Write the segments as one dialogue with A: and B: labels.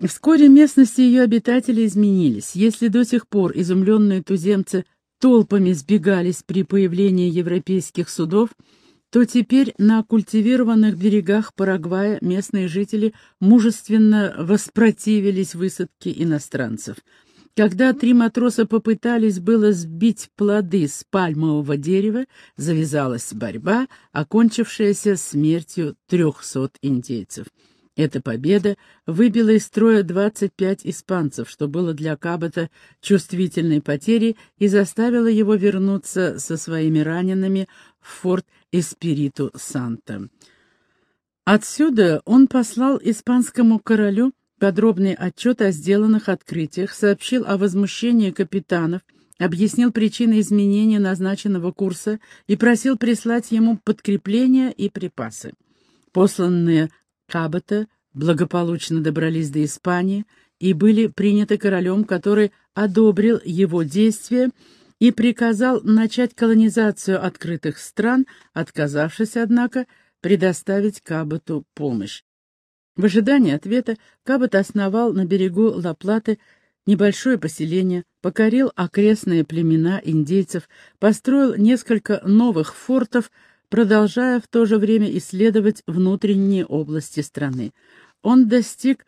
A: Вскоре местности ее обитателей изменились. Если до сих пор изумленные туземцы толпами сбегались при появлении европейских судов, то теперь на культивированных берегах Парагвая местные жители мужественно воспротивились высадке иностранцев. Когда три матроса попытались было сбить плоды с пальмового дерева, завязалась борьба, окончившаяся смертью трехсот индейцев. Эта победа выбила из строя 25 испанцев, что было для Кабота чувствительной потерей и заставило его вернуться со своими ранеными в форт Эспириту Санта. Отсюда он послал испанскому королю подробный отчет о сделанных открытиях, сообщил о возмущении капитанов, объяснил причины изменения назначенного курса и просил прислать ему подкрепления и припасы. Посланные Кабота благополучно добрались до Испании и были приняты королем, который одобрил его действия и приказал начать колонизацию открытых стран, отказавшись, однако, предоставить Каботу помощь. В ожидании ответа Кабот основал на берегу Ла-Платы небольшое поселение, покорил окрестные племена индейцев, построил несколько новых фортов, продолжая в то же время исследовать внутренние области страны. Он достиг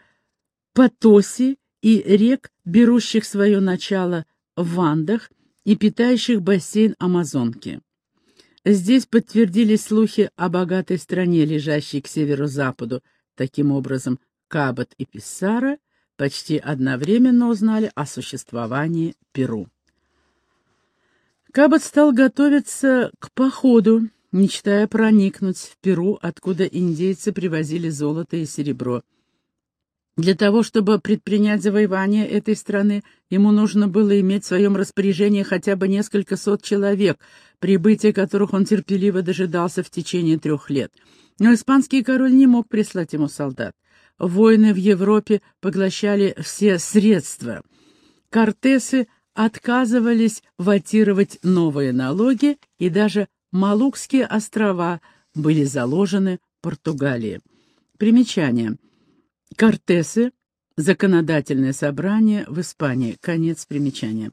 A: Потоси и рек, берущих свое начало в Андах и питающих бассейн Амазонки. Здесь подтвердились слухи о богатой стране, лежащей к северо-западу. Таким образом, Кабот и Писсара почти одновременно узнали о существовании Перу. Кабот стал готовиться к походу, мечтая проникнуть в Перу, откуда индейцы привозили золото и серебро. Для того, чтобы предпринять завоевание этой страны, ему нужно было иметь в своем распоряжении хотя бы несколько сот человек, прибытия которых он терпеливо дожидался в течение трех лет. Но испанский король не мог прислать ему солдат. Войны в Европе поглощали все средства. Кортесы отказывались ватировать новые налоги и даже Малукские острова были заложены Португалии. Примечание. Кортесы. Законодательное собрание в Испании. Конец примечания.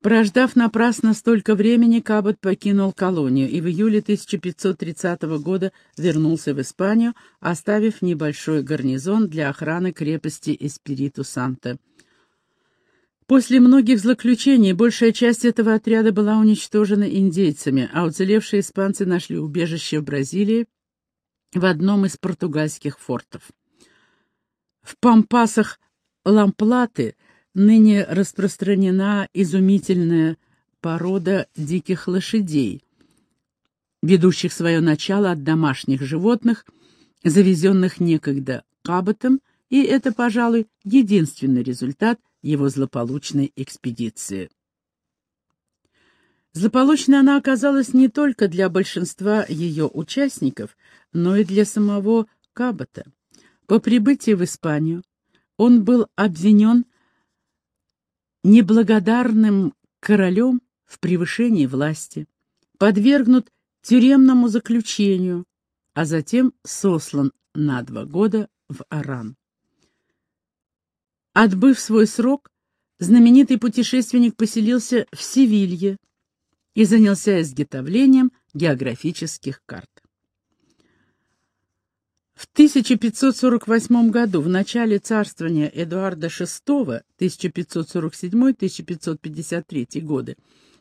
A: Прождав напрасно столько времени, Кабот покинул колонию и в июле 1530 года вернулся в Испанию, оставив небольшой гарнизон для охраны крепости Эспириту-Санта. После многих злоключений большая часть этого отряда была уничтожена индейцами, а уцелевшие испанцы нашли убежище в Бразилии в одном из португальских фортов. В пампасах Ламплаты ныне распространена изумительная порода диких лошадей, ведущих свое начало от домашних животных, завезенных некогда Каботом, и это, пожалуй, единственный результат его злополучной экспедиции. Злополучной она оказалась не только для большинства ее участников, но и для самого Кабота. По прибытии в Испанию он был обвинен неблагодарным королем в превышении власти, подвергнут тюремному заключению, а затем сослан на два года в Аран. Отбыв свой срок, знаменитый путешественник поселился в Севилье и занялся изготовлением географических карт. В 1548 году, в начале царствования Эдуарда VI, 1547-1553 годы,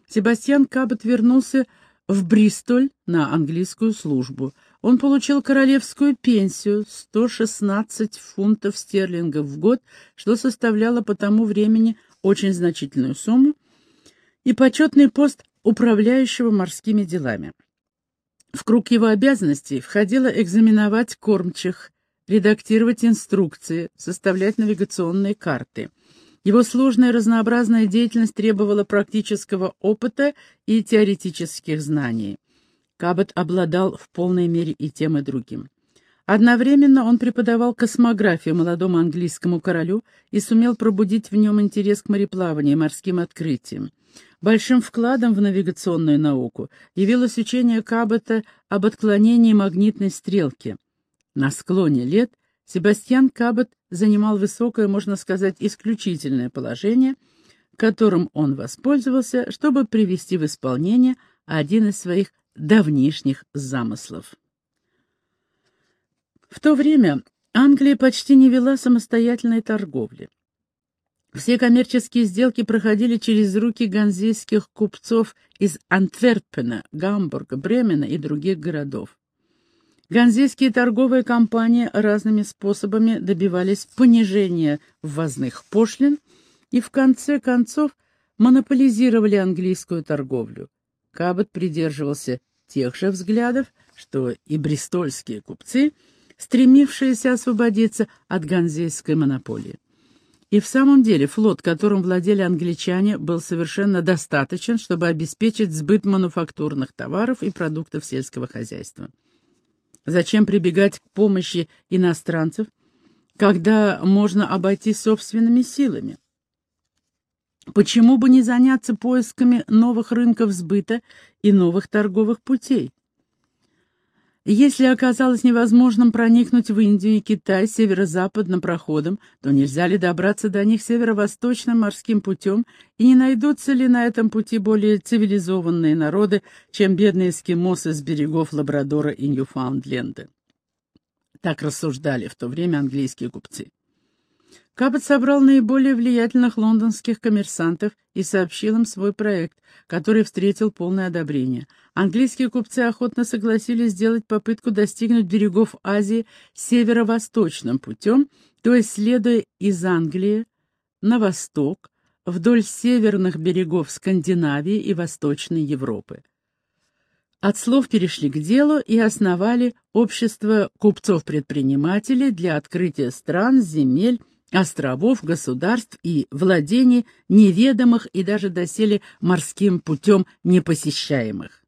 A: Себастьян Кабот вернулся в Бристоль на английскую службу. Он получил королевскую пенсию 116 фунтов стерлингов в год, что составляло по тому времени очень значительную сумму, и почетный пост управляющего морскими делами. В круг его обязанностей входило экзаменовать кормчих, редактировать инструкции, составлять навигационные карты — его сложная разнообразная деятельность требовала практического опыта и теоретических знаний. Кабот обладал в полной мере и тем, и другим. Одновременно он преподавал космографию молодому английскому королю и сумел пробудить в нем интерес к мореплаванию и морским открытиям. Большим вкладом в навигационную науку явилось учение Кабота об отклонении магнитной стрелки. На склоне лет Себастьян Кабот занимал высокое, можно сказать, исключительное положение, которым он воспользовался, чтобы привести в исполнение один из своих давнишних замыслов. В то время Англия почти не вела самостоятельной торговли. Все коммерческие сделки проходили через руки ганзейских купцов из Антверпена, Гамбурга, Бремена и других городов. Ганзейские торговые компании разными способами добивались понижения ввозных пошлин и в конце концов монополизировали английскую торговлю. Кабот придерживался тех же взглядов, что и бристольские купцы, стремившиеся освободиться от ганзейской монополии. И в самом деле флот, которым владели англичане, был совершенно достаточен, чтобы обеспечить сбыт мануфактурных товаров и продуктов сельского хозяйства. Зачем прибегать к помощи иностранцев, когда можно обойтись собственными силами? Почему бы не заняться поисками новых рынков сбыта и новых торговых путей? Если оказалось невозможным проникнуть в Индию и Китай северо-западным проходом, то нельзя ли добраться до них северо-восточным морским путем, и не найдутся ли на этом пути более цивилизованные народы, чем бедные эскимосы с берегов Лабрадора и Ньюфаундленда? Так рассуждали в то время английские купцы. Кабот собрал наиболее влиятельных лондонских коммерсантов и сообщил им свой проект, который встретил полное одобрение. Английские купцы охотно согласились сделать попытку достигнуть берегов Азии северо-восточным путем, то есть следуя из Англии на восток, вдоль северных берегов Скандинавии и Восточной Европы. От слов перешли к делу и основали общество купцов-предпринимателей для открытия стран, земель, островов, государств и владений, неведомых и даже доселе морским путем непосещаемых.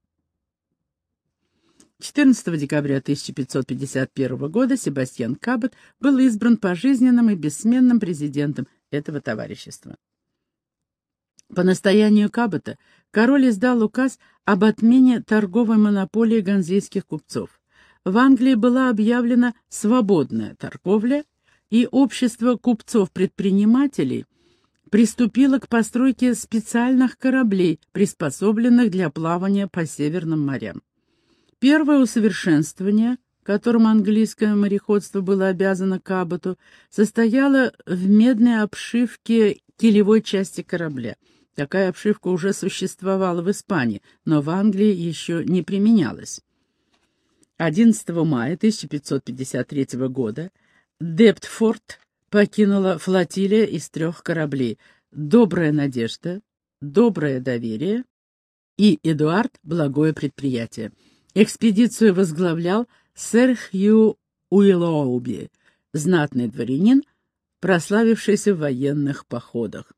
A: 14 декабря 1551 года Себастьян Кабот был избран пожизненным и бессменным президентом этого товарищества. По настоянию Кабота король издал указ об отмене торговой монополии ганзейских купцов. В Англии была объявлена свободная торговля, и общество купцов-предпринимателей приступило к постройке специальных кораблей, приспособленных для плавания по Северным морям. Первое усовершенствование, которым английское мореходство было обязано Каботу, состояло в медной обшивке килевой части корабля. Такая обшивка уже существовала в Испании, но в Англии еще не применялась. 11 мая 1553 года Дептфорд покинула флотилия из трех кораблей «Добрая надежда», «Доброе доверие» и «Эдуард. Благое предприятие». Экспедицию возглавлял сэр Хью Уиллоуби, знатный дворянин, прославившийся в военных походах.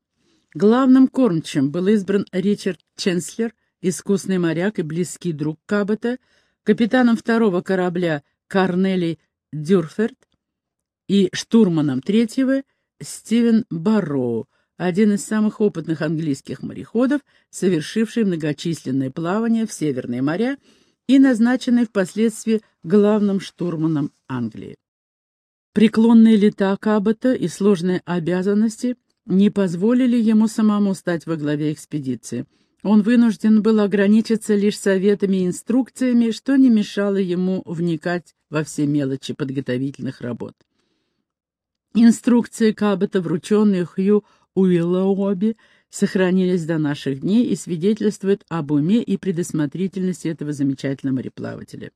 A: Главным кормчим был избран Ричард Ченслер, искусный моряк и близкий друг Кабота, капитаном второго корабля Карнели Дюрферт, и штурманом третьего Стивен Барроу, один из самых опытных английских мореходов, совершивший многочисленные плавания в Северные моря и назначенный впоследствии главным штурманом Англии. Преклонные лета Кабота и сложные обязанности не позволили ему самому стать во главе экспедиции. Он вынужден был ограничиться лишь советами и инструкциями, что не мешало ему вникать во все мелочи подготовительных работ. Инструкции Кабота, врученные Хью Уиллоуоби, сохранились до наших дней и свидетельствуют об уме и предусмотрительности этого замечательного мореплавателя.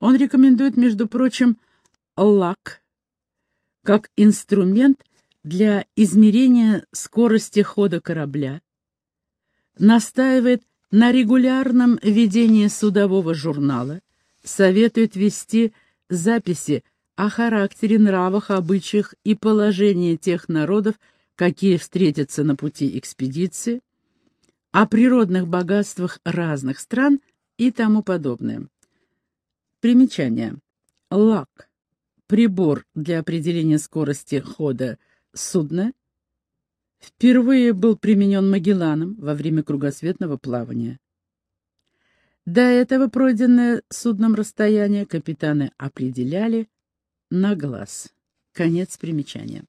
A: Он рекомендует, между прочим, лак как инструмент для измерения скорости хода корабля, настаивает на регулярном ведении судового журнала, советует вести записи о характере, нравах, обычаях и положении тех народов, какие встретятся на пути экспедиции, о природных богатствах разных стран и тому подобное. Примечание. Лак. Прибор для определения скорости хода судна впервые был применен Магелланом во время кругосветного плавания. До этого пройденное судном расстояние капитаны определяли на глаз. Конец примечания.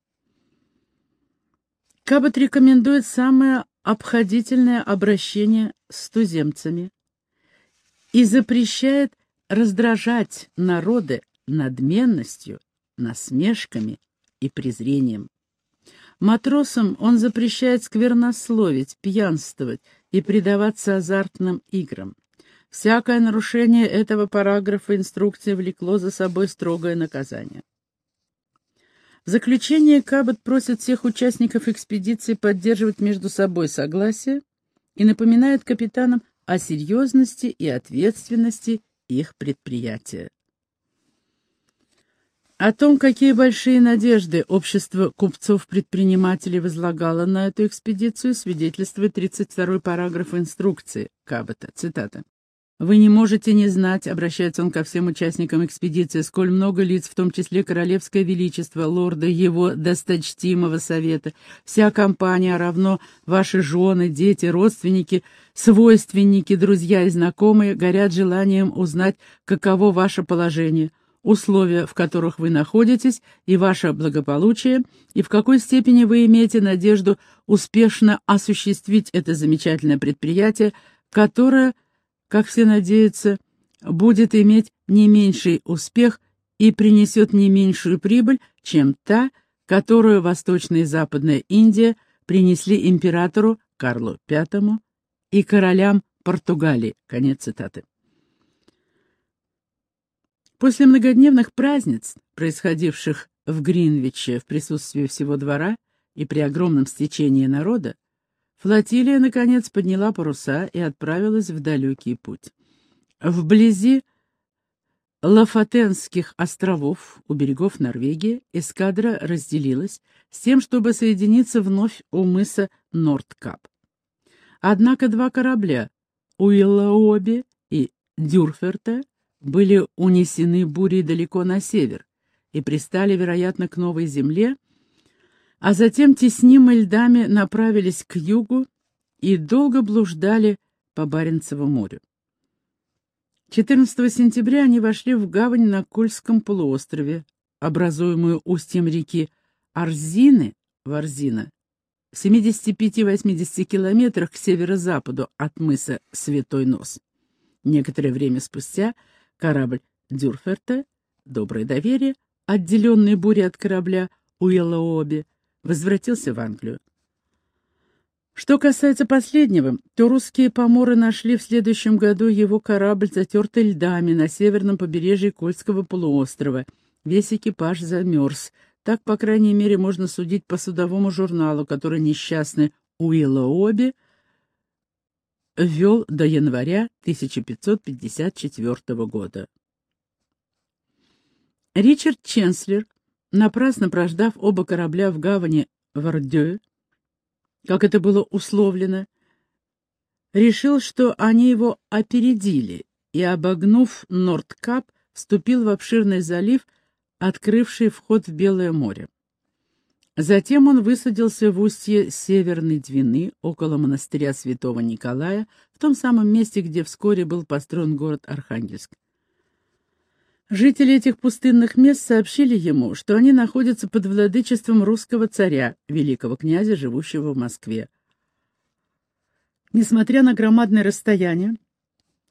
A: Кабот рекомендует самое обходительное обращение с туземцами и запрещает раздражать народы надменностью, насмешками и презрением. Матросам он запрещает сквернословить, пьянствовать и предаваться азартным играм. Всякое нарушение этого параграфа инструкции влекло за собой строгое наказание. В заключение Кабот просит всех участников экспедиции поддерживать между собой согласие и напоминает капитанам о серьезности и ответственности их предприятия. О том, какие большие надежды общество купцов-предпринимателей возлагало на эту экспедицию, свидетельствует 32-й параграф инструкции Кабота. Цитата. «Вы не можете не знать, — обращается он ко всем участникам экспедиции, — сколь много лиц, в том числе Королевское Величество, лорда, его досточтимого совета, вся компания, равно ваши жены, дети, родственники, свойственники, друзья и знакомые, горят желанием узнать, каково ваше положение, условия, в которых вы находитесь, и ваше благополучие, и в какой степени вы имеете надежду успешно осуществить это замечательное предприятие, которое — как все надеются, будет иметь не меньший успех и принесет не меньшую прибыль, чем та, которую Восточная и Западная Индия принесли императору Карлу V и королям Португалии. Конец цитаты. После многодневных праздниц, происходивших в Гринвиче в присутствии всего двора и при огромном стечении народа, Флотилия, наконец, подняла паруса и отправилась в далекий путь. Вблизи Лафатенских островов у берегов Норвегии эскадра разделилась с тем, чтобы соединиться вновь у мыса Нордкап. Однако два корабля Уиллаоби и Дюрферта были унесены бурей далеко на север и пристали, вероятно, к новой земле, а затем теснимы льдами направились к югу и долго блуждали по Баренцеву морю. 14 сентября они вошли в гавань на Кольском полуострове, образуемую устьем реки Арзины, Варзина, в 75-80 километрах к северо-западу от мыса Святой Нос. Некоторое время спустя корабль Дюрферта, Доброе доверие, отделенный бурей от корабля Уиллооби, возвратился в Англию. Что касается последнего, то русские поморы нашли в следующем году его корабль, затертый льдами, на северном побережье Кольского полуострова. Весь экипаж замерз. Так, по крайней мере, можно судить по судовому журналу, который несчастный Уиллоуоби вел до января 1554 года. Ричард Ченслер напрасно прождав оба корабля в гавани Вардё, как это было условлено, решил, что они его опередили, и, обогнув Нордкап, вступил в обширный залив, открывший вход в Белое море. Затем он высадился в устье Северной Двины, около монастыря святого Николая, в том самом месте, где вскоре был построен город Архангельск. Жители этих пустынных мест сообщили ему, что они находятся под владычеством русского царя, великого князя, живущего в Москве. Несмотря на громадное расстояние,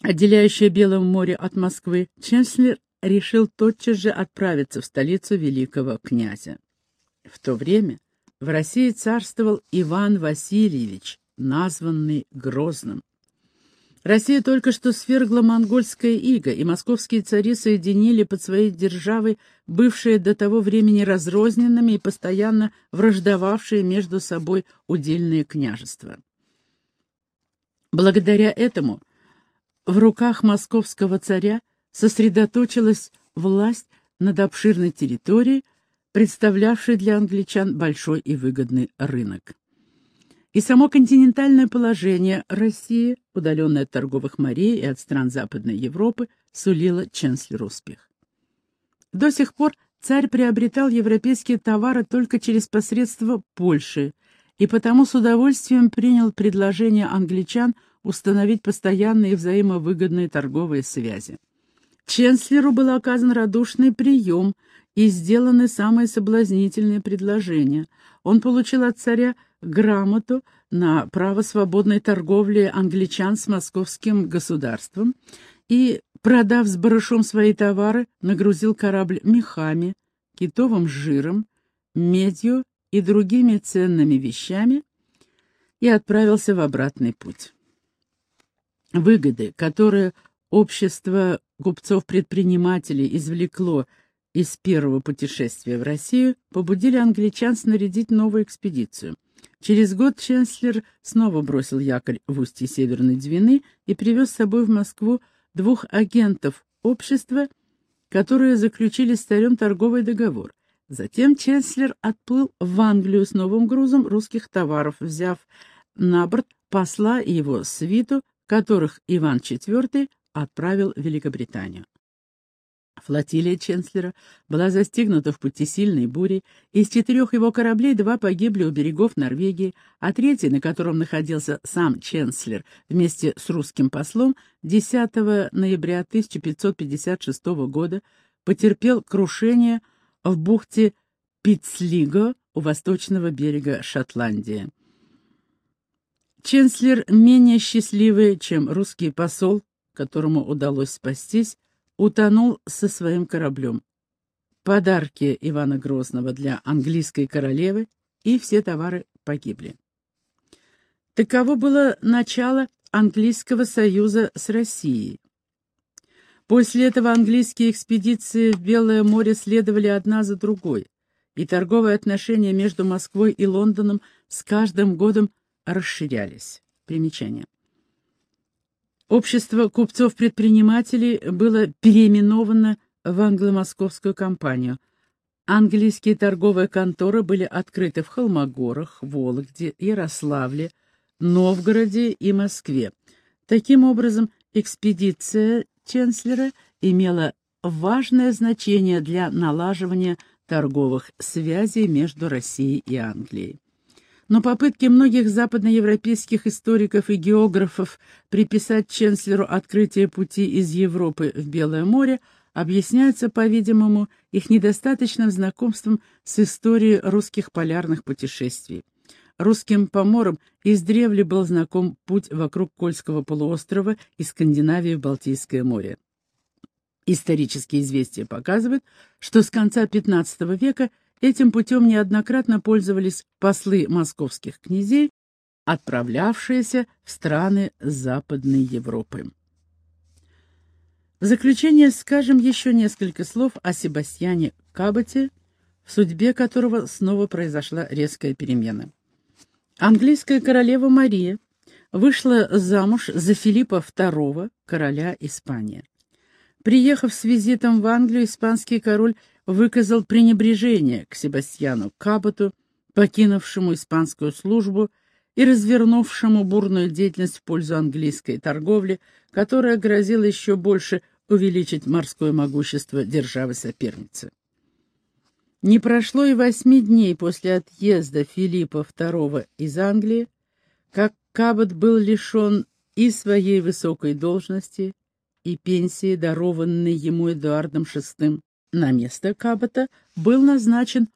A: отделяющее Белое море от Москвы, Ченслер решил тотчас же отправиться в столицу великого князя. В то время в России царствовал Иван Васильевич, названный Грозным. Россия только что свергла монгольское иго, и московские цари соединили под своей державой бывшие до того времени разрозненными и постоянно враждовавшие между собой удельные княжества. Благодаря этому в руках московского царя сосредоточилась власть над обширной территорией, представлявшей для англичан большой и выгодный рынок. И само континентальное положение России, удаленное от торговых морей и от стран Западной Европы, сулило Ченслеру успех. До сих пор царь приобретал европейские товары только через посредство Польши, и потому с удовольствием принял предложение англичан установить постоянные взаимовыгодные торговые связи. Ченслеру был оказан радушный прием, и сделаны самые соблазнительные предложения. Он получил от царя грамоту на право свободной торговли англичан с московским государством и, продав с барышом свои товары, нагрузил корабль мехами, китовым жиром, медью и другими ценными вещами и отправился в обратный путь. Выгоды, которые общество купцов-предпринимателей извлекло из первого путешествия в Россию, побудили англичан снарядить новую экспедицию. Через год Ченслер снова бросил якорь в устье Северной Двины и привез с собой в Москву двух агентов общества, которые заключили с царем торговый договор. Затем Ченслер отплыл в Англию с новым грузом русских товаров, взяв на борт посла и его свиту, которых Иван IV отправил в Великобританию. Флотилия Ченслера была застигнута в пути сильной бури, из четырех его кораблей два погибли у берегов Норвегии, а третий, на котором находился сам Ченслер вместе с русским послом, 10 ноября 1556 года потерпел крушение в бухте Питслиго у восточного берега Шотландии. Ченслер менее счастливый, чем русский посол, которому удалось спастись, утонул со своим кораблем. Подарки Ивана Грозного для английской королевы и все товары погибли. Таково было начало английского союза с Россией. После этого английские экспедиции в Белое море следовали одна за другой, и торговые отношения между Москвой и Лондоном с каждым годом расширялись. Примечание. Общество купцов-предпринимателей было переименовано в англо-московскую компанию. Английские торговые конторы были открыты в Холмогорах, Вологде, Ярославле, Новгороде и Москве. Таким образом, экспедиция Ченслера имела важное значение для налаживания торговых связей между Россией и Англией но попытки многих западноевропейских историков и географов приписать Ченслеру открытие пути из Европы в Белое море объясняются, по-видимому, их недостаточным знакомством с историей русских полярных путешествий. Русским поморам издревле был знаком путь вокруг Кольского полуострова и Скандинавии в Балтийское море. Исторические известия показывают, что с конца XV века – Этим путем неоднократно пользовались послы московских князей, отправлявшиеся в страны Западной Европы. В заключение скажем еще несколько слов о Себастьяне Каботе, в судьбе которого снова произошла резкая перемена. Английская королева Мария вышла замуж за Филиппа II, короля Испании. Приехав с визитом в Англию, испанский король выказал пренебрежение к Себастьяну Каботу, покинувшему испанскую службу и развернувшему бурную деятельность в пользу английской торговли, которая грозила еще больше увеличить морское могущество державы-соперницы. Не прошло и восьми дней после отъезда Филиппа II из Англии, как Кабот был лишен и своей высокой должности, и пенсии, дарованной ему Эдуардом VI, на место Кабота был назначен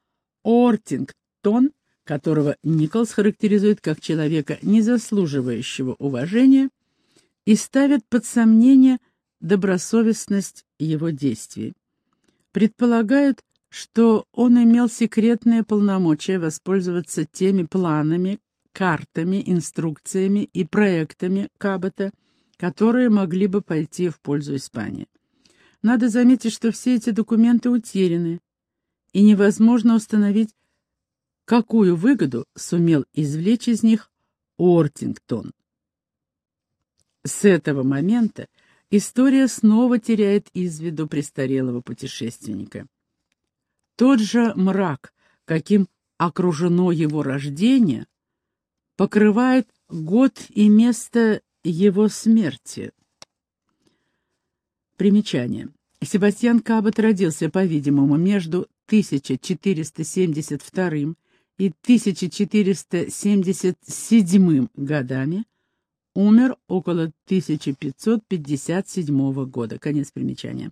A: Ортингтон, которого Николс характеризует как человека, не заслуживающего уважения, и ставит под сомнение добросовестность его действий. Предполагают, что он имел секретное полномочия воспользоваться теми планами, картами, инструкциями и проектами Кабота, которые могли бы пойти в пользу Испании. Надо заметить, что все эти документы утеряны, и невозможно установить, какую выгоду сумел извлечь из них Ортингтон. С этого момента история снова теряет из виду престарелого путешественника. Тот же мрак, каким окружено его рождение, покрывает год и место его смерти. Примечание. Себастьян Кабот родился, по-видимому, между 1472 и 1477 годами, умер около 1557 года. Конец примечания.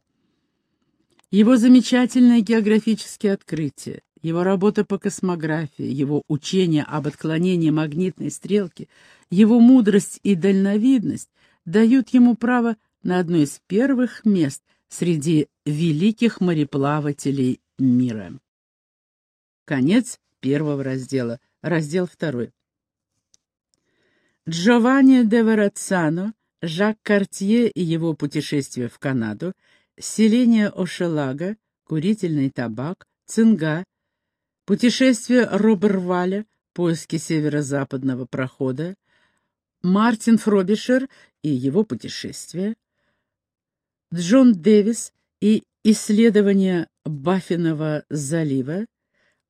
A: Его замечательные географические открытия, его работа по космографии, его учение об отклонении магнитной стрелки, его мудрость и дальновидность дают ему право на одно из первых мест среди великих мореплавателей мира. Конец первого раздела. Раздел второй. Джованни де Верацано, Жак Картье и его путешествие в Канаду, селение Ошелага, курительный табак, цинга, путешествие Роберваля, поиски северо-западного прохода, Мартин Фробишер и его путешествие, Джон Дэвис и исследования Баффинова залива,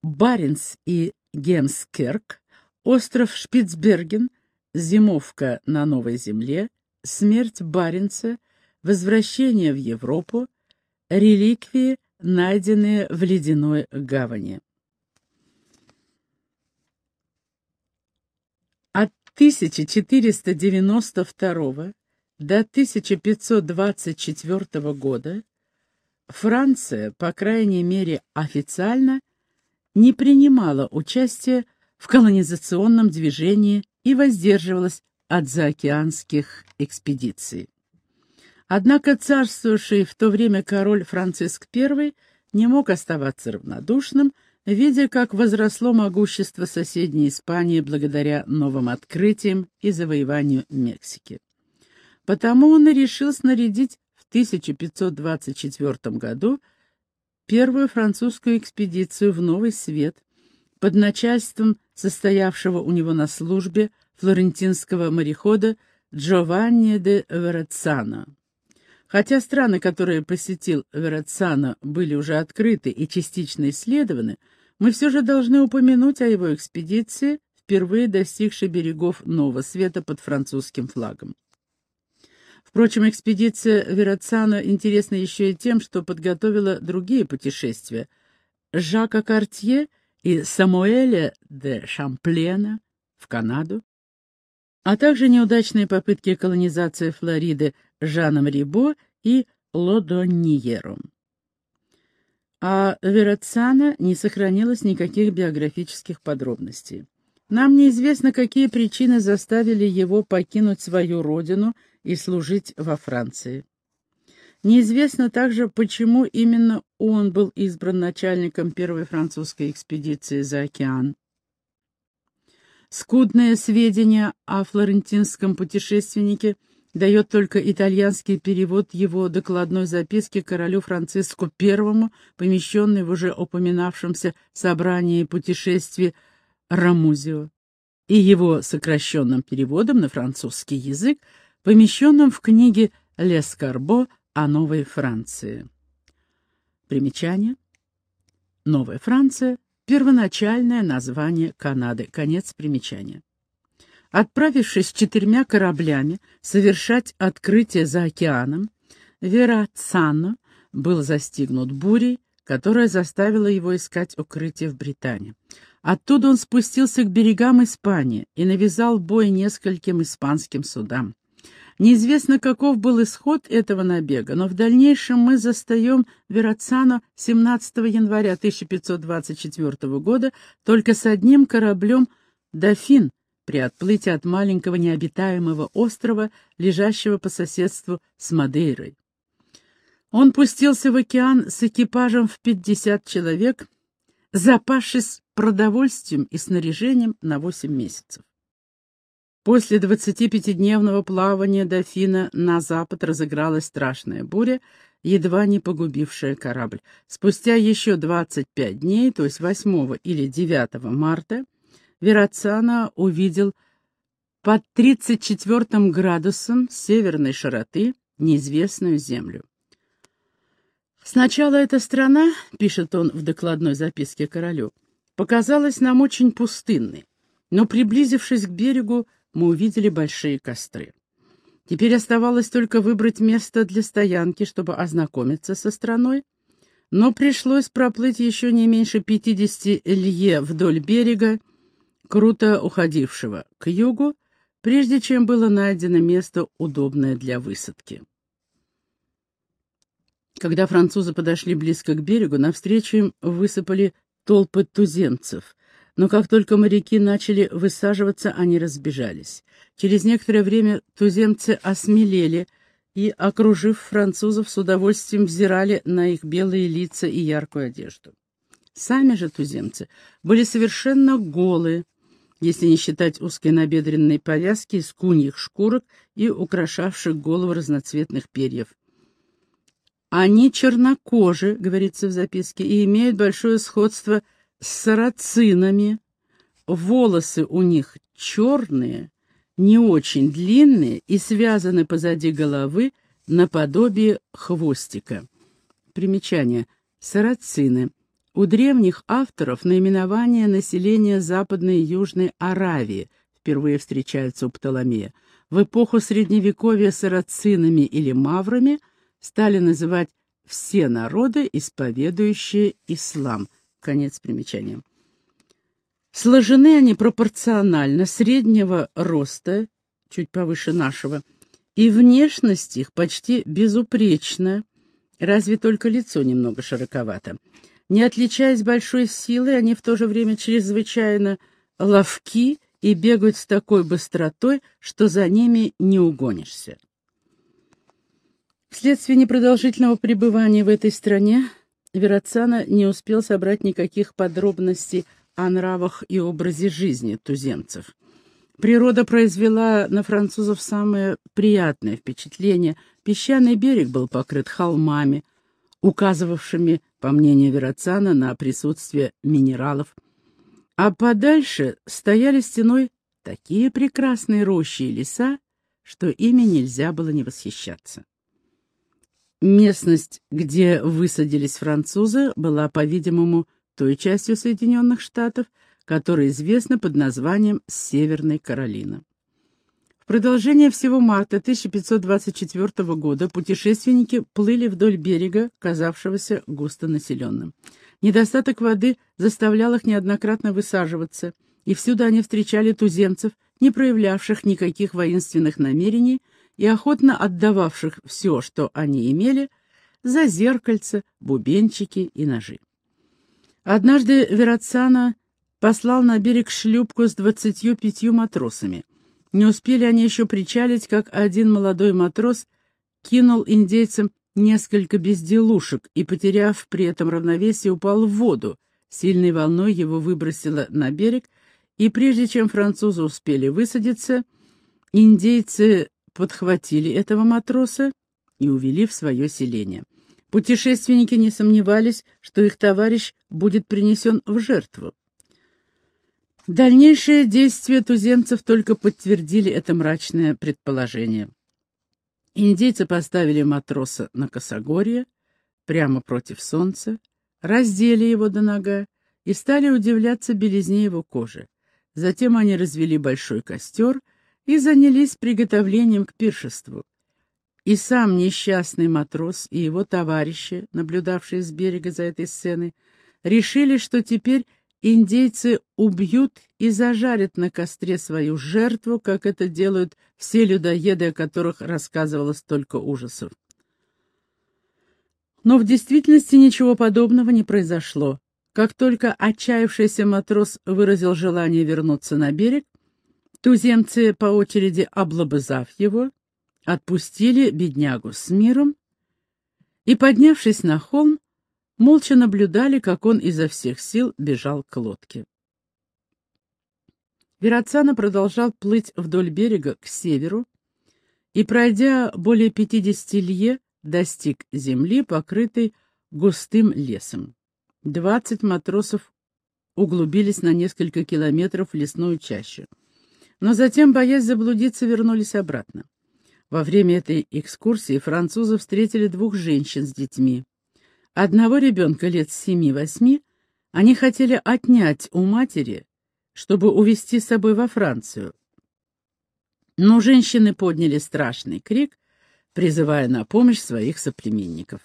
A: Баренц и Гемскерк, остров Шпицберген, зимовка на Новой Земле, смерть Баренца, возвращение в Европу, реликвии, найденные в ледяной гавани. От 1492 до 1524 года Франция, по крайней мере официально, не принимала участия в колонизационном движении и воздерживалась от заокеанских экспедиций. Однако царствовавший в то время король Франциск I не мог оставаться равнодушным, видя, как возросло могущество соседней Испании благодаря новым открытиям и завоеванию Мексики. Потому он и решил снарядить в 1524 году первую французскую экспедицию в Новый Свет под начальством состоявшего у него на службе флорентинского морехода Джованни де Верацано. Хотя страны, которые посетил Верацано, были уже открыты и частично исследованы, мы все же должны упомянуть о его экспедиции, впервые достигшей берегов Нового Света под французским флагом. Впрочем, экспедиция Верацано интересна еще и тем, что подготовила другие путешествия Жака Картье и Самуэля де Шамплена в Канаду, а также неудачные попытки колонизации Флориды Жаном Рибо и Лодоньером. А Верацано не сохранилось никаких биографических подробностей. Нам неизвестно, какие причины заставили его покинуть свою родину и служить во Франции. Неизвестно также, почему именно он был избран начальником первой французской экспедиции за океан. Скудные сведения о флорентинском путешественнике дает только итальянский перевод его докладной записки королю Франциску I, помещенный в уже упоминавшемся собрании путешествий Рамузио, и его сокращенным переводом на французский язык, помещенном в книге «Лескарбо» о Новой Франции. Примечание. Новая Франция — первоначальное название Канады. Конец примечания. Отправившись четырьмя кораблями совершать открытие за океаном, Верацано был застигнут бурей, которая заставила его искать укрытие в Британии. Оттуда он спустился к берегам Испании и навязал бой нескольким испанским судам. Неизвестно, каков был исход этого набега, но в дальнейшем мы застаем Верацано 17 января 1524 года только с одним кораблем «Дофин» при отплытии от маленького необитаемого острова, лежащего по соседству с Мадейрой. Он пустился в океан с экипажем в 50 человек, запавшись продовольствием и снаряжением на 8 месяцев. После 25-дневного плавания дофина на запад разыгралась страшная буря, едва не погубившая корабль. Спустя еще 25 дней, то есть 8 или 9 марта, Верацана увидел под 34 градусом северной широты неизвестную землю. «Сначала эта страна, — пишет он в докладной записке королю, — показалась нам очень пустынной, но, приблизившись к берегу, мы увидели большие костры. Теперь оставалось только выбрать место для стоянки, чтобы ознакомиться со страной, но пришлось проплыть еще не меньше 50 лье вдоль берега, круто уходившего к югу, прежде чем было найдено место, удобное для высадки. Когда французы подошли близко к берегу, навстречу им высыпали толпы туземцев. Но как только моряки начали высаживаться, они разбежались. Через некоторое время туземцы осмелели и, окружив французов, с удовольствием взирали на их белые лица и яркую одежду. Сами же туземцы были совершенно голые, если не считать узкой набедренной повязки из куньих шкурок и украшавших голову разноцветных перьев. Они чернокожи, говорится в записке, и имеют большое сходство с сарацинами. Волосы у них черные, не очень длинные и связаны позади головы наподобие хвостика. Примечание. Сарацины. У древних авторов наименования населения Западной и Южной Аравии впервые встречаются у Птоломея. В эпоху Средневековья сарацинами или маврами – стали называть все народы, исповедующие ислам. Конец примечания. Сложены они пропорционально среднего роста, чуть повыше нашего, и внешность их почти безупречна, разве только лицо немного широковато. Не отличаясь большой силой, они в то же время чрезвычайно ловки и бегают с такой быстротой, что за ними не угонишься. Вследствие непродолжительного пребывания в этой стране Вероцана не успел собрать никаких подробностей о нравах и образе жизни туземцев. Природа произвела на французов самое приятное впечатление. Песчаный берег был покрыт холмами, указывавшими, по мнению Вероцана, на присутствие минералов. А подальше стояли стеной такие прекрасные рощи и леса, что ими нельзя было не восхищаться. Местность, где высадились французы, была, по-видимому, той частью Соединенных Штатов, которая известна под названием Северной Каролина. В продолжение всего марта 1524 года путешественники плыли вдоль берега, казавшегося густонаселенным. Недостаток воды заставлял их неоднократно высаживаться, и всюду они встречали туземцев, не проявлявших никаких воинственных намерений, и охотно отдававших все, что они имели, за зеркальца, бубенчики и ножи. Однажды Вероцана послал на берег шлюпку с двадцатью пятью матросами. Не успели они еще причалить, как один молодой матрос кинул индейцам несколько безделушек и, потеряв при этом равновесие, упал в воду. Сильной волной его выбросило на берег, и прежде чем французы успели высадиться, индейцы подхватили этого матроса и увели в свое селение. Путешественники не сомневались, что их товарищ будет принесен в жертву. Дальнейшие действия туземцев только подтвердили это мрачное предположение. Индейцы поставили матроса на косогорье, прямо против солнца, раздели его до нога и стали удивляться белизне его кожи. Затем они развели большой костер — и занялись приготовлением к пиршеству. И сам несчастный матрос и его товарищи, наблюдавшие с берега за этой сценой, решили, что теперь индейцы убьют и зажарят на костре свою жертву, как это делают все людоеды, о которых рассказывалось столько ужасов. Но в действительности ничего подобного не произошло. Как только отчаявшийся матрос выразил желание вернуться на берег, Туземцы, по очереди облобызав его, отпустили беднягу с миром и, поднявшись на холм, молча наблюдали, как он изо всех сил бежал к лодке. Вероцана продолжал плыть вдоль берега к северу и, пройдя более пятидесяти лье, достиг земли, покрытой густым лесом. Двадцать матросов углубились на несколько километров в лесную чащу но затем, боясь заблудиться, вернулись обратно. Во время этой экскурсии французы встретили двух женщин с детьми. Одного ребенка лет семи-восьми они хотели отнять у матери, чтобы увезти с собой во Францию. Но женщины подняли страшный крик, призывая на помощь своих соплеменников.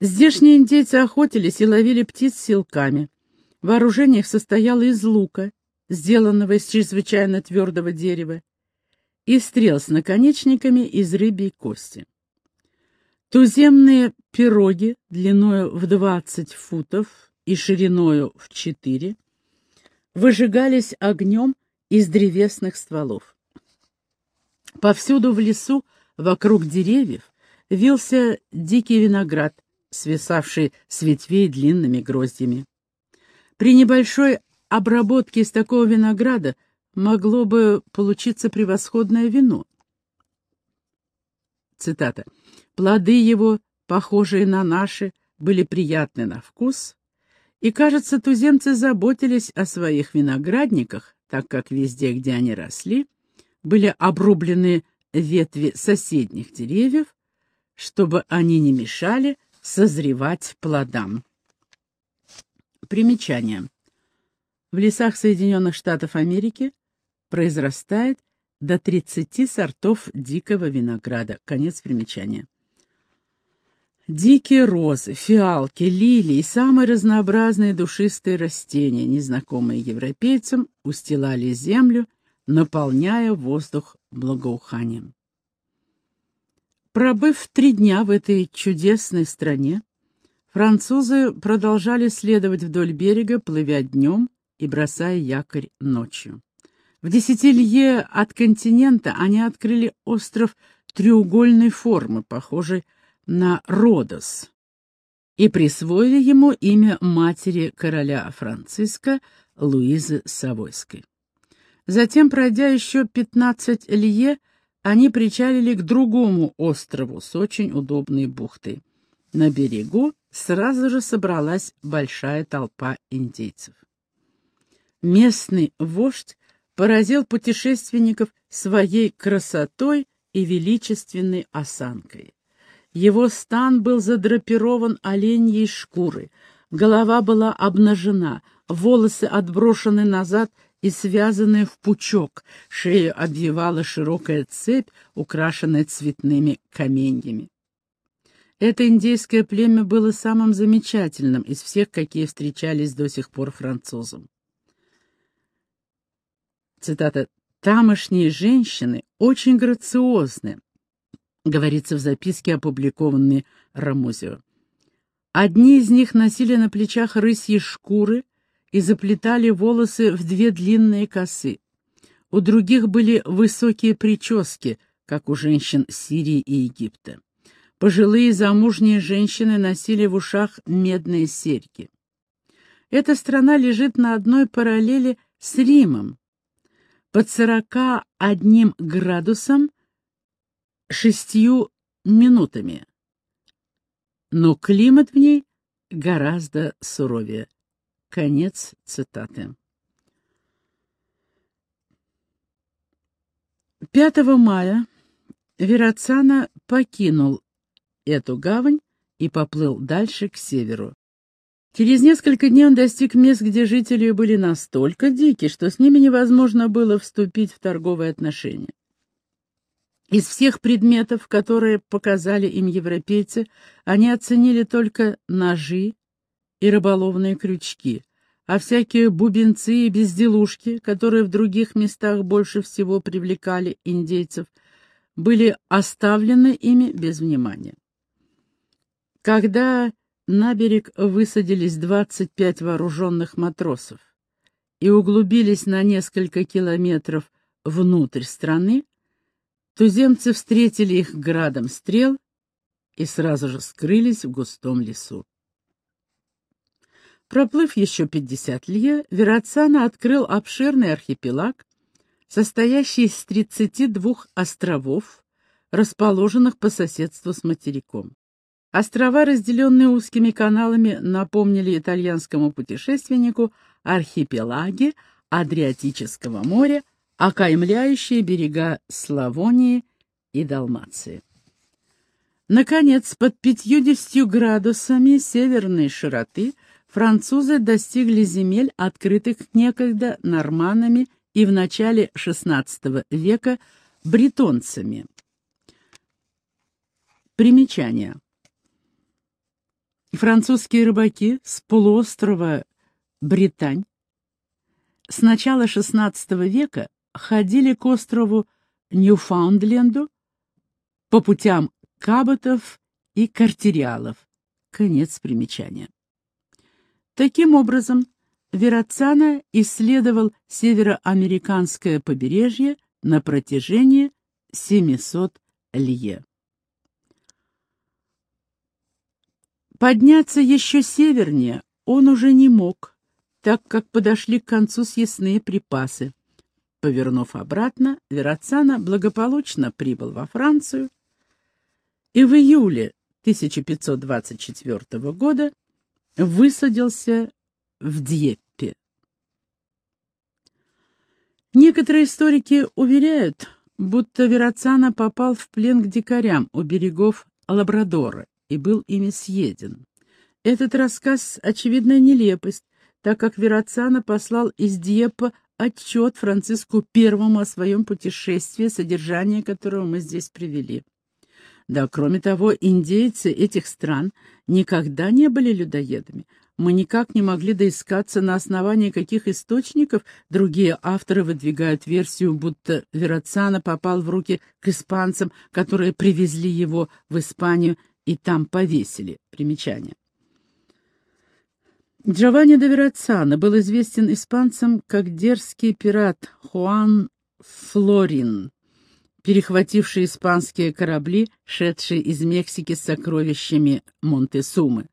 A: Здешние индейцы охотились и ловили птиц силками. Вооружение их состояло из лука, сделанного из чрезвычайно твердого дерева, и стрел с наконечниками из рыбьей кости. Туземные пироги длиною в 20 футов и шириною в 4 выжигались огнем из древесных стволов. Повсюду в лесу, вокруг деревьев, вился дикий виноград, свисавший с ветвей длинными гроздьями. При небольшой обработке из такого винограда могло бы получиться превосходное вино. Цитата. «Плоды его, похожие на наши, были приятны на вкус, и, кажется, туземцы заботились о своих виноградниках, так как везде, где они росли, были обрублены ветви соседних деревьев, чтобы они не мешали созревать плодам. Примечание. В лесах Соединенных Штатов Америки произрастает до 30 сортов дикого винограда. Конец примечания. Дикие розы, фиалки, лилии и самые разнообразные душистые растения, незнакомые европейцам, устилали землю, наполняя воздух благоуханием. Пробыв три дня в этой чудесной стране, французы продолжали следовать вдоль берега, плывя днем и бросая якорь ночью. В десятилье от континента они открыли остров треугольной формы, похожий на Родос, и присвоили ему имя матери короля Франциска Луизы Савойской. Затем, пройдя еще 15 лье, они причалили к другому острову с очень удобной бухтой. На берегу сразу же собралась большая толпа индейцев. Местный вождь поразил путешественников своей красотой и величественной осанкой. Его стан был задрапирован оленьей шкурой, голова была обнажена, волосы отброшены назад и связанные в пучок, шею обвивала широкая цепь, украшенная цветными каменьями. Это индейское племя было самым замечательным из всех, какие встречались до сих пор французам. Цитата. «Тамошние женщины очень грациозны», говорится в записке, опубликованной Рамузио. Одни из них носили на плечах рысьи шкуры и заплетали волосы в две длинные косы. У других были высокие прически, как у женщин Сирии и Египта. Пожилые замужние женщины носили в ушах медные серьги. Эта страна лежит на одной параллели с Римом, под сорока одним градусом шестью минутами. Но климат в ней гораздо суровее. Конец цитаты. 5 мая Верацана покинул эту гавань и поплыл дальше к северу. Через несколько дней он достиг мест, где жители были настолько дики, что с ними невозможно было вступить в торговые отношения. Из всех предметов, которые показали им европейцы, они оценили только ножи и рыболовные крючки, а всякие бубенцы и безделушки, которые в других местах больше всего привлекали индейцев, были оставлены ими без внимания. Когда на берег высадились 25 вооруженных матросов и углубились на несколько километров внутрь страны, Туземцы встретили их градом стрел и сразу же скрылись в густом лесу. Проплыв еще пятьдесят лье, Верацана открыл обширный архипелаг, состоящий из тридцати двух островов, расположенных по соседству с материком. Острова, разделенные узкими каналами, напомнили итальянскому путешественнику архипелаги Адриатического моря, окаймляющие берега Славонии и Далмации. Наконец, под 50 градусами северной широты французы достигли земель, открытых некогда норманами и в начале XVI века бретонцами. Примечание. Французские рыбаки с полуострова Британь с начала XVI века ходили к острову Ньюфаундленду по путям Каботов и картериалов. Конец примечания. Таким образом, Верацана исследовал североамериканское побережье на протяжении 700 лье. Подняться еще севернее он уже не мог, так как подошли к концу съестные припасы. Повернув обратно, Верацана благополучно прибыл во Францию и в июле 1524 года высадился в Дьеппе. Некоторые историки уверяют, будто Верацана попал в плен к дикарям у берегов Лабрадора и был ими съеден. Этот рассказ — очевидная нелепость, так как Верацана послал из Дьеппа отчет Франциску Первому о своем путешествии, содержание которого мы здесь привели. Да, кроме того, индейцы этих стран никогда не были людоедами. Мы никак не могли доискаться, на основании каких источников другие авторы выдвигают версию, будто Верацана попал в руки к испанцам, которые привезли его в Испанию и там повесили. Примечание. Джованни де Верацана был известен испанцам как дерзкий пират Хуан Флорин, перехвативший испанские корабли, шедшие из Мексики с сокровищами Монтесумы.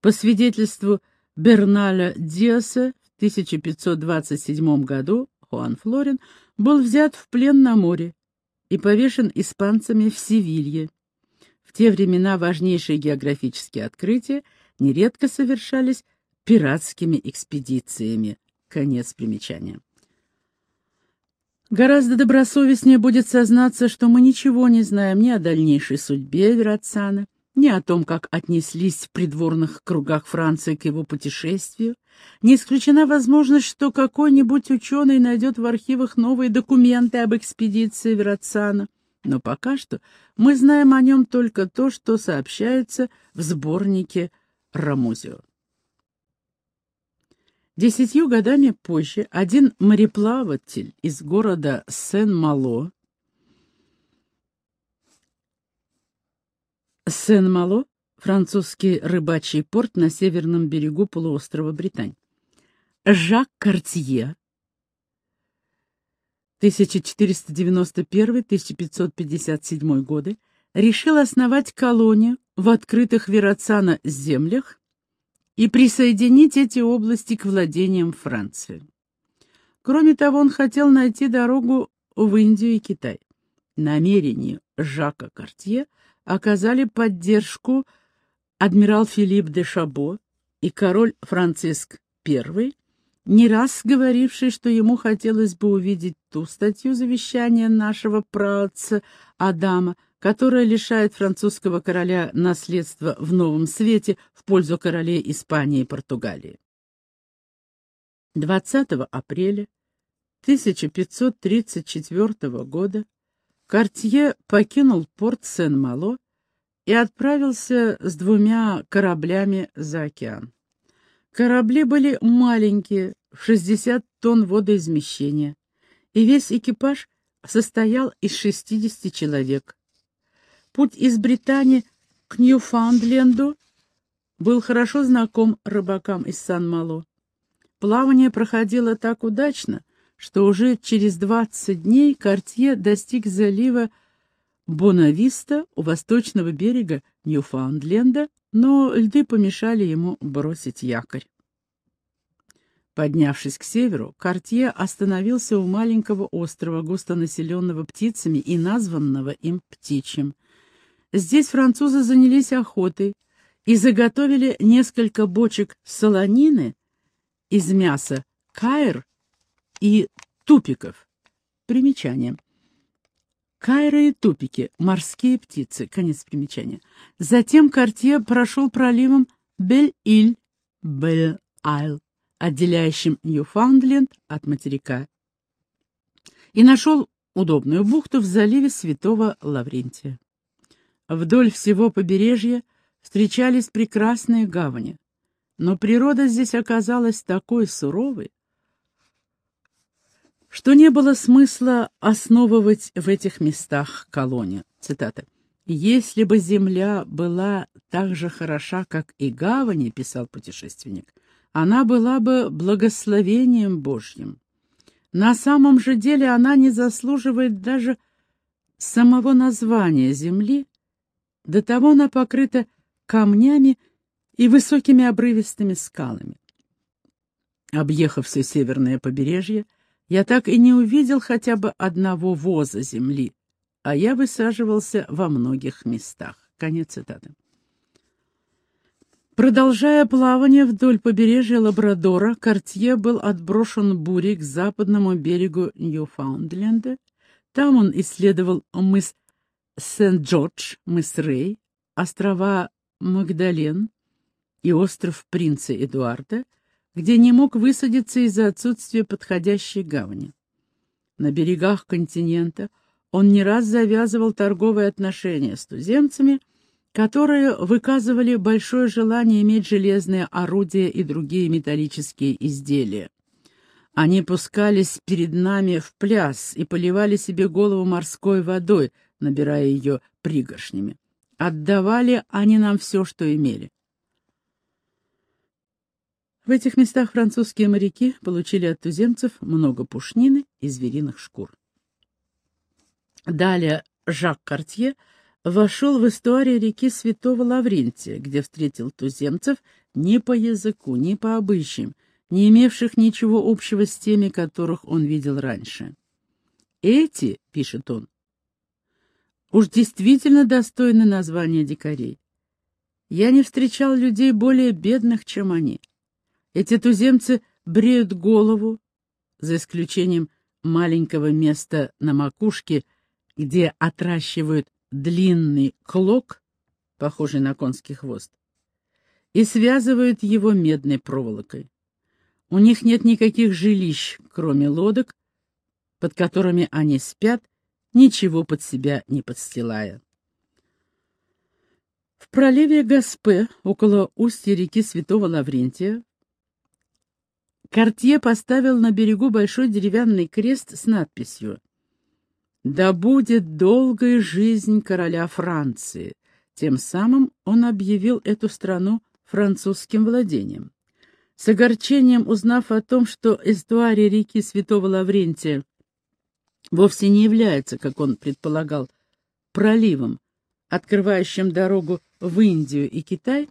A: По свидетельству Берналя Диаса в 1527 году Хуан Флорин был взят в плен на море и повешен испанцами в Севилье. В те времена важнейшие географические открытия нередко совершались пиратскими экспедициями. Конец примечания. Гораздо добросовестнее будет сознаться, что мы ничего не знаем ни о дальнейшей судьбе Верацана, ни о том, как отнеслись в придворных кругах Франции к его путешествию. Не исключена возможность, что какой-нибудь ученый найдет в архивах новые документы об экспедиции Верацана. Но пока что мы знаем о нем только то, что сообщается в сборнике Рамузио. Десятью годами позже один мореплаватель из города Сен-Мало Сен-Мало — французский рыбачий порт на северном берегу полуострова Британь. Жак Картье 1491-1557 годы решил основать колонию в открытых Верацана землях и присоединить эти области к владениям Франции. Кроме того, он хотел найти дорогу в Индию и Китай. Намерения Жака Картье оказали поддержку адмирал Филипп де Шабо и король Франциск I, не раз говоривший, что ему хотелось бы увидеть ту статью завещания нашего праотца Адама, которая лишает французского короля наследства в новом свете в пользу королей Испании и Португалии. 20 апреля 1534 года Кортье покинул порт Сен-Мало и отправился с двумя кораблями за океан. Корабли были маленькие, в 60 тонн водоизмещения, и весь экипаж состоял из 60 человек. Путь из Британии к Ньюфаундленду был хорошо знаком рыбакам из Сан-Мало. Плавание проходило так удачно, что уже через 20 дней Кортье достиг залива Бонависта у восточного берега Ньюфаундленда, но льды помешали ему бросить якорь. Поднявшись к северу, Кортье остановился у маленького острова, густонаселенного птицами и названного им Птичьим. Здесь французы занялись охотой и заготовили несколько бочек солонины из мяса кайр и тупиков. Примечание. Кайры и тупики — морские птицы. Конец примечания. Затем Кортье прошел проливом Бель-Иль, Бель-Айл, отделяющим Ньюфаундленд от материка, и нашел удобную бухту в заливе Святого Лаврентия. Вдоль всего побережья встречались прекрасные гавани, но природа здесь оказалась такой суровой, что не было смысла основывать в этих местах колонию. Цитата. «Если бы земля была так же хороша, как и гавани, писал путешественник, она была бы благословением Божьим. На самом же деле она не заслуживает даже самого названия земли, до того она покрыта камнями и высокими обрывистыми скалами. Объехав все северное побережье, я так и не увидел хотя бы одного воза земли, а я высаживался во многих местах. Конец цитаты. Продолжая плавание вдоль побережья Лабрадора, Кортье был отброшен бурей к западному берегу Ньюфаундленда. Там он исследовал мыс Сент-Джордж, мыс Рей, острова Магдален и остров Принца Эдуарда, где не мог высадиться из-за отсутствия подходящей гавани. На берегах континента он не раз завязывал торговые отношения с туземцами, которые выказывали большое желание иметь железные орудия и другие металлические изделия. Они пускались перед нами в пляс и поливали себе голову морской водой, набирая ее пригоршнями. Отдавали они нам все, что имели. В этих местах французские моряки получили от туземцев много пушнины и звериных шкур. Далее Жак Картье вошел в историю реки Святого Лаврентия, где встретил туземцев ни по языку, ни по обычаям, не имевших ничего общего с теми, которых он видел раньше. «Эти, — пишет он, — уж действительно достойны названия дикарей. Я не встречал людей более бедных, чем они. Эти туземцы бреют голову, за исключением маленького места на макушке, где отращивают длинный клок, похожий на конский хвост, и связывают его медной проволокой. У них нет никаких жилищ, кроме лодок, под которыми они спят, ничего под себя не подстилая. В проливе Гаспе, около устья реки Святого Лаврентия, Кортье поставил на берегу большой деревянный крест с надписью «Да будет долгая жизнь короля Франции». Тем самым он объявил эту страну французским владением. С огорчением узнав о том, что эстуарий реки Святого Лаврентия вовсе не является, как он предполагал, проливом, открывающим дорогу в Индию и Китай,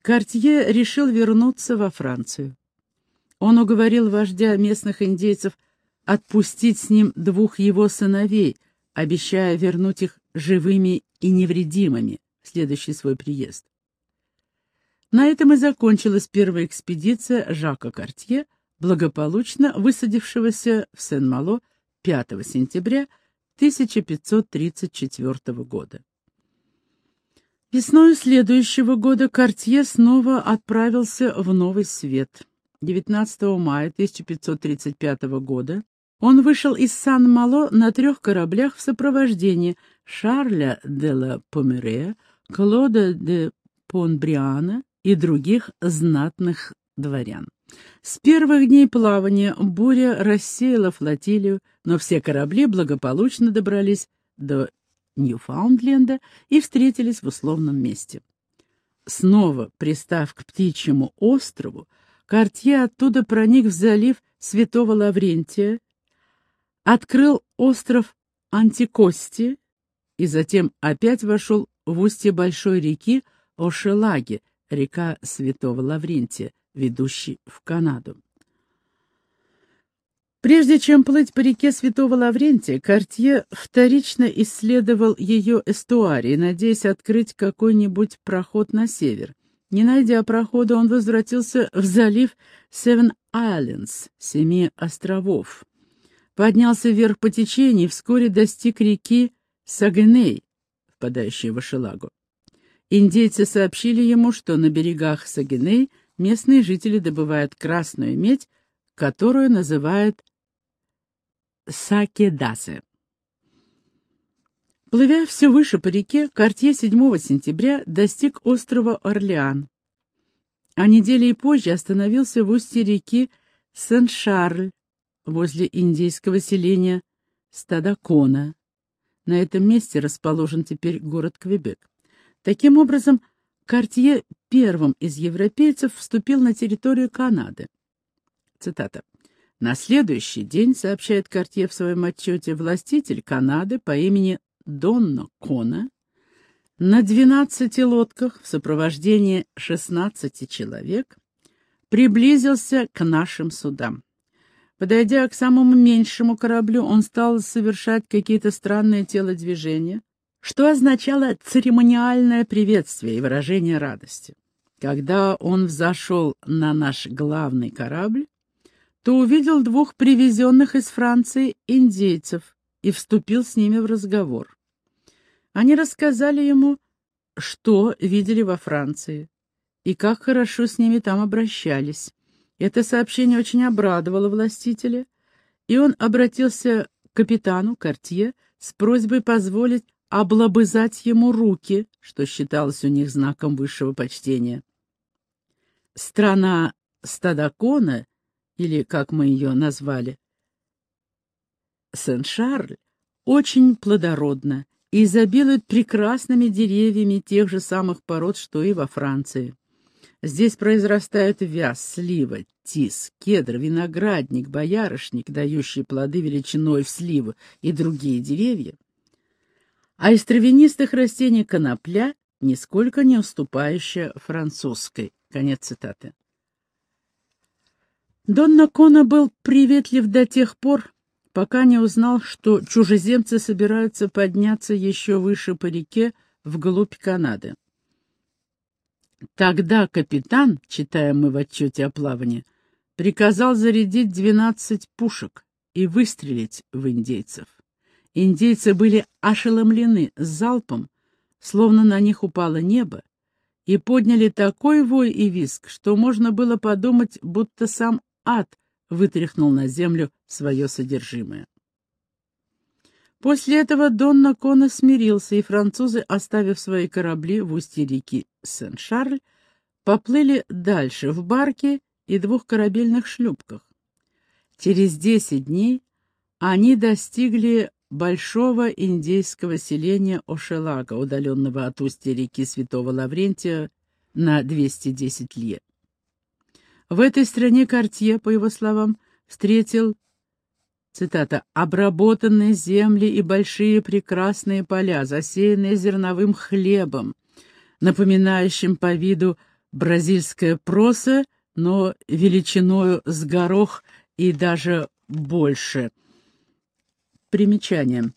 A: Картье решил вернуться во Францию. Он уговорил вождя местных индейцев отпустить с ним двух его сыновей, обещая вернуть их живыми и невредимыми в следующий свой приезд. На этом и закончилась первая экспедиция Жака Картье, благополучно высадившегося в Сен-Мало 5 сентября 1534 года. Весною следующего года Картье снова отправился в Новый Свет. 19 мая 1535 года он вышел из Сан-Мало на трех кораблях в сопровождении Шарля де ла Помере, Клода де Понбриана и других знатных дворян. С первых дней плавания буря рассеяла флотилию, но все корабли благополучно добрались до Ньюфаундленда и встретились в условном месте. Снова пристав к птичьему острову, Кортье оттуда проник в залив Святого Лаврентия открыл остров Антикости и затем опять вошел в устье большой реки Ошелаги, река Святого Лаврентия, ведущей в Канаду. Прежде чем плыть по реке Святого Лаврентия, Кортье вторично исследовал ее эстуарий, надеясь открыть какой-нибудь проход на север. Не найдя прохода, он возвратился в залив Севен-Айлендс, Семи островов поднялся вверх по течению и вскоре достиг реки Сагеней, впадающей в Ашелагу. Индейцы сообщили ему, что на берегах Сагеней местные жители добывают красную медь, которую называют сакедасе. Плывя все выше по реке, Кортье 7 сентября достиг острова Орлеан, а недели позже остановился в устье реки Сен-Шарль, возле индейского селения Стадакона. На этом месте расположен теперь город Квебек. Таким образом, Картье первым из европейцев вступил на территорию Канады. Цитата. На следующий день, сообщает Картье в своем отчете, властитель Канады по имени Донна Кона на 12 лодках в сопровождении 16 человек приблизился к нашим судам. Подойдя к самому меньшему кораблю, он стал совершать какие-то странные телодвижения, что означало церемониальное приветствие и выражение радости. Когда он взошел на наш главный корабль, то увидел двух привезенных из Франции индейцев и вступил с ними в разговор. Они рассказали ему, что видели во Франции и как хорошо с ними там обращались. Это сообщение очень обрадовало властителя, и он обратился к капитану Кортье с просьбой позволить облобызать ему руки, что считалось у них знаком высшего почтения. Страна Стадакона или как мы ее назвали, Сен-Шарль, очень плодородна и изобилует прекрасными деревьями тех же самых пород, что и во Франции. Здесь произрастают вяз, слива, тис, кедр, виноградник, боярышник, дающие плоды величиной в сливу, и другие деревья. А из травянистых растений конопля, нисколько не уступающая французской. Конец цитаты. Донна Кона был приветлив до тех пор, пока не узнал, что чужеземцы собираются подняться еще выше по реке вглубь Канады. Тогда капитан, читаем мы в отчете о плавании, приказал зарядить двенадцать пушек и выстрелить в индейцев. Индейцы были ошеломлены залпом, словно на них упало небо, и подняли такой вой и виск, что можно было подумать, будто сам ад вытряхнул на землю свое содержимое. После этого Донна Кона смирился, и французы, оставив свои корабли в устье реки Сен-Шарль, поплыли дальше в барке и двух корабельных шлюпках. Через десять дней они достигли большого индейского селения Ошелага, удаленного от устья реки Святого Лаврентия на 210 лье. В этой стране Кортье, по его словам, встретил, цитата, «обработанные земли и большие прекрасные поля, засеянные зерновым хлебом, напоминающим по виду бразильское проса, но величиною с горох и даже больше». Примечание.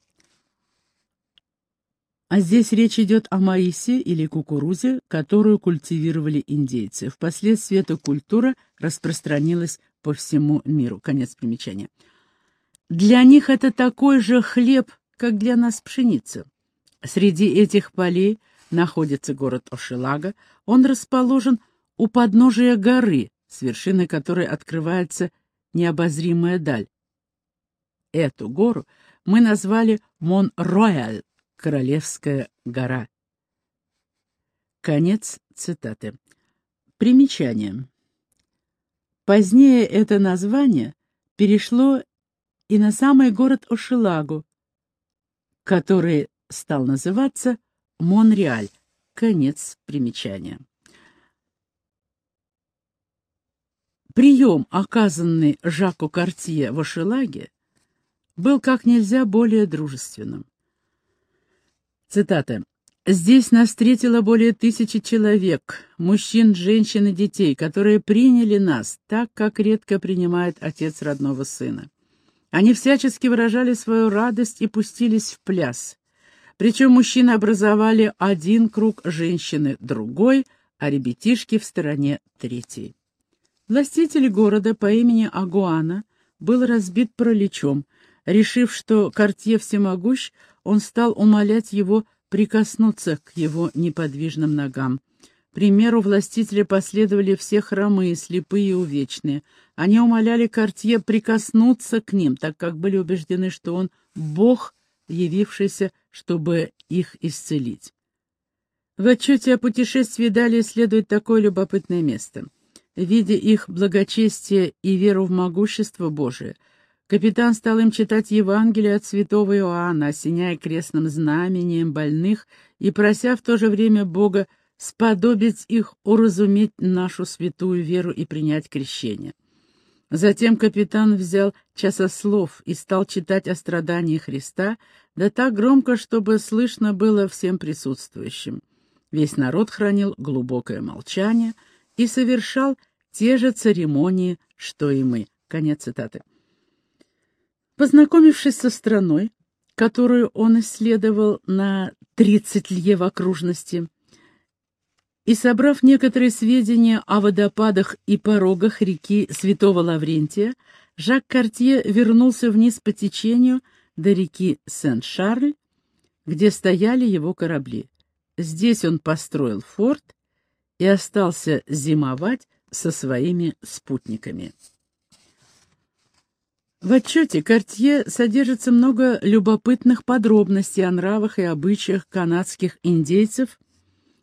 A: А здесь речь идет о маисе или кукурузе, которую культивировали индейцы. Впоследствии эта культура распространилась по всему миру. Конец примечания. Для них это такой же хлеб, как для нас пшеница. Среди этих полей находится город Ошелага. Он расположен у подножия горы, с вершины которой открывается необозримая даль. Эту гору мы назвали Мон-Рояль, Королевская гора. Конец цитаты. Примечание. Позднее это название перешло и на самый город Ошелагу, который стал называться Монреаль. Конец примечания. Прием, оказанный Жаку Картье в Ошелаге, был как нельзя более дружественным. Цитата. «Здесь нас встретило более тысячи человек, мужчин, женщин и детей, которые приняли нас так, как редко принимает отец родного сына. Они всячески выражали свою радость и пустились в пляс. Причем мужчины образовали один круг, женщины — другой, а ребятишки в стороне — третий. Властитель города по имени Агуана был разбит параличом. Решив, что Кортье всемогущ, он стал умолять его прикоснуться к его неподвижным ногам. Примеру властителя последовали все хромые, слепые и увечные. Они умоляли Кортье прикоснуться к ним, так как были убеждены, что он — Бог, явившийся, чтобы их исцелить. В отчете о путешествии далее следует такое любопытное место. Видя их благочестие и веру в могущество Божие, Капитан стал им читать Евангелие от святого Иоанна, осеняя крестным знамением больных и прося в то же время Бога сподобить их уразуметь нашу святую веру и принять крещение. Затем капитан взял часослов и стал читать о страдании Христа, да так громко, чтобы слышно было всем присутствующим. Весь народ хранил глубокое молчание и совершал те же церемонии, что и мы. Конец цитаты. Познакомившись со страной, которую он исследовал на 30 лье в окружности, и, собрав некоторые сведения о водопадах и порогах реки Святого Лаврентия, Жак Картье вернулся вниз по течению до реки Сен-Шарль, где стояли его корабли. Здесь он построил форт и остался зимовать со своими спутниками. В отчете Картье содержится много любопытных подробностей о нравах и обычаях канадских индейцев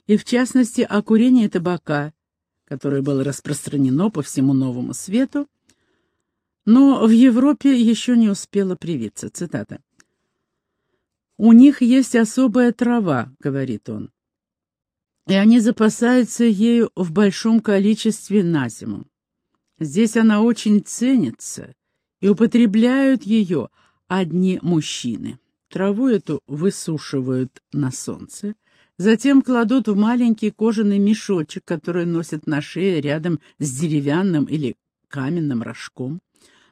A: и, в частности, о курении табака, которое было распространено по всему Новому Свету, но в Европе еще не успело привиться. Цитата. «У них есть особая трава», — говорит он, «и они запасаются ею в большом количестве на зиму. Здесь она очень ценится, и употребляют ее одни мужчины. Траву эту высушивают на солнце, Затем кладут в маленький кожаный мешочек, который носят на шее рядом с деревянным или каменным рожком.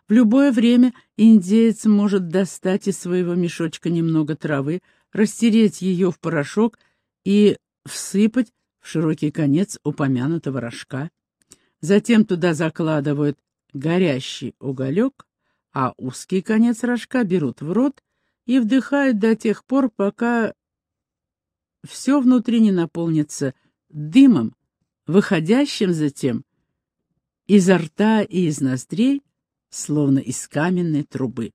A: В любое время индеец может достать из своего мешочка немного травы, растереть ее в порошок и всыпать в широкий конец упомянутого рожка. Затем туда закладывают горящий уголек, а узкий конец рожка берут в рот и вдыхают до тех пор, пока все внутри не наполнится дымом, выходящим затем изо рта и из ноздрей, словно из каменной трубы.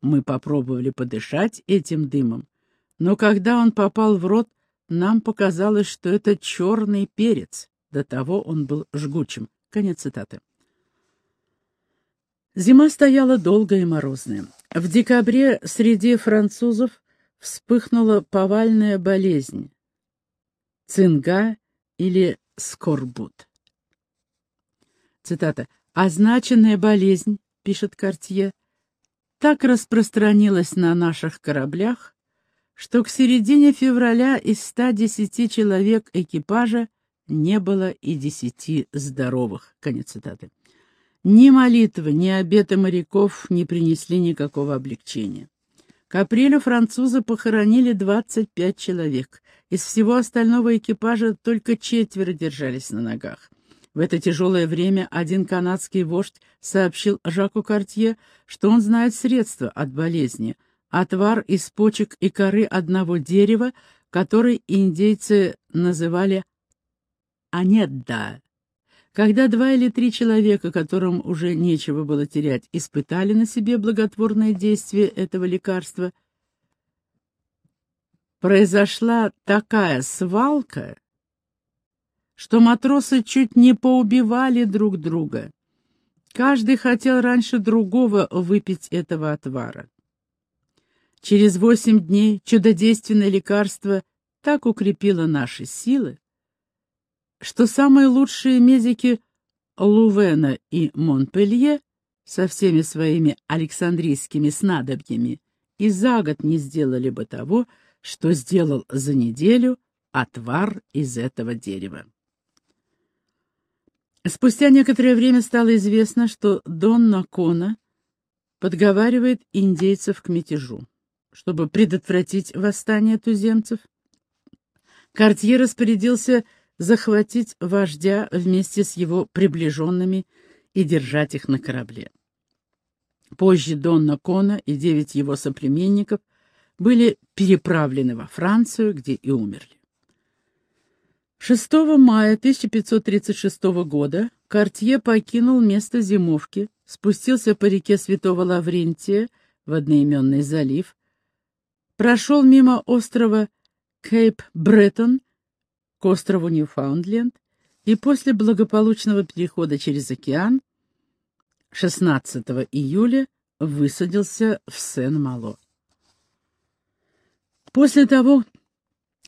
A: Мы попробовали подышать этим дымом, но когда он попал в рот, нам показалось, что это черный перец. До того он был жгучим. Конец цитаты. Зима стояла долгая и морозная. В декабре среди французов вспыхнула повальная болезнь — цинга или скорбут. Цитата. «Означенная болезнь, — пишет Кортье, — так распространилась на наших кораблях, что к середине февраля из 110 человек экипажа не было и десяти здоровых». Конец цитаты. Ни молитвы, ни обеты моряков не принесли никакого облегчения. К апрелю французы похоронили 25 человек. Из всего остального экипажа только четверо держались на ногах. В это тяжелое время один канадский вождь сообщил Жаку Картье, что он знает средства от болезни — отвар из почек и коры одного дерева, который индейцы называли анедда когда два или три человека, которым уже нечего было терять, испытали на себе благотворное действие этого лекарства, произошла такая свалка, что матросы чуть не поубивали друг друга. Каждый хотел раньше другого выпить этого отвара. Через восемь дней чудодейственное лекарство так укрепило наши силы, что самые лучшие медики Лувена и Монпелье со всеми своими александрийскими снадобьями и за год не сделали бы того, что сделал за неделю отвар из этого дерева. Спустя некоторое время стало известно, что Дон Накона подговаривает индейцев к мятежу. Чтобы предотвратить восстание туземцев, Картье распорядился захватить вождя вместе с его приближенными и держать их на корабле. Позже Донна Кона и девять его соплеменников были переправлены во Францию, где и умерли. 6 мая 1536 года Картье покинул место зимовки, спустился по реке Святого Лаврентия в одноименный залив, прошел мимо острова Кейп-Бреттон к острову Ньюфаундленд и после благополучного перехода через океан 16 июля высадился в Сен-Мало. После того,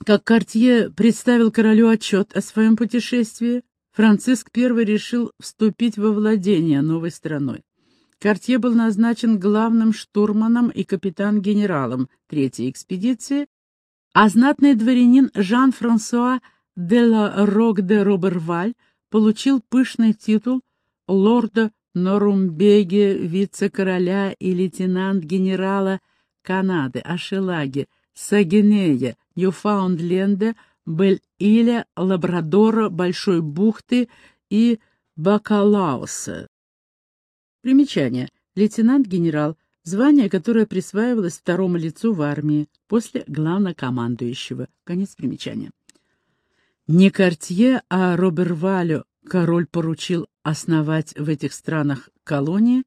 A: как Кортье представил королю отчет о своем путешествии, Франциск I решил вступить во владение новой страной. Кортье был назначен главным штурманом и капитан-генералом третьей экспедиции, а знатный дворянин Жан-Франсуа де ла Рок де Роберваль получил пышный титул лорда Норумбеге, вице-короля и лейтенант-генерала Канады, Ашелаги, Сагинея, Ньюфаундленда, Бель-Иля, Лабрадора, Большой бухты и Бакалауса. Примечание. Лейтенант-генерал — звание, которое присваивалось второму лицу в армии после главнокомандующего. Конец примечания. Не Кортье, а Робервалю король поручил основать в этих странах колонии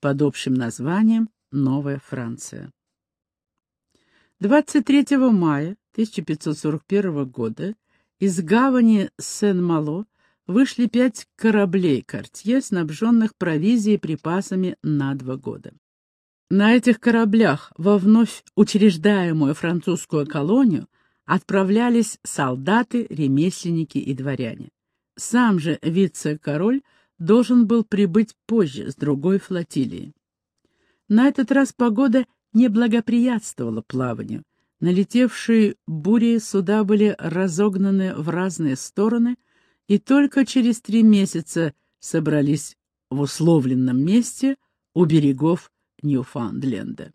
A: под общим названием «Новая Франция». 23 мая 1541 года из гавани Сен-Мало вышли пять кораблей «Кортье», снабженных провизией и припасами на два года. На этих кораблях во вновь учреждаемую французскую колонию отправлялись солдаты, ремесленники и дворяне. Сам же вице-король должен был прибыть позже с другой флотилией. На этот раз погода не благоприятствовала плаванию. Налетевшие бури суда были разогнаны в разные стороны и только через три месяца собрались в условленном месте у берегов Ньюфаундленда.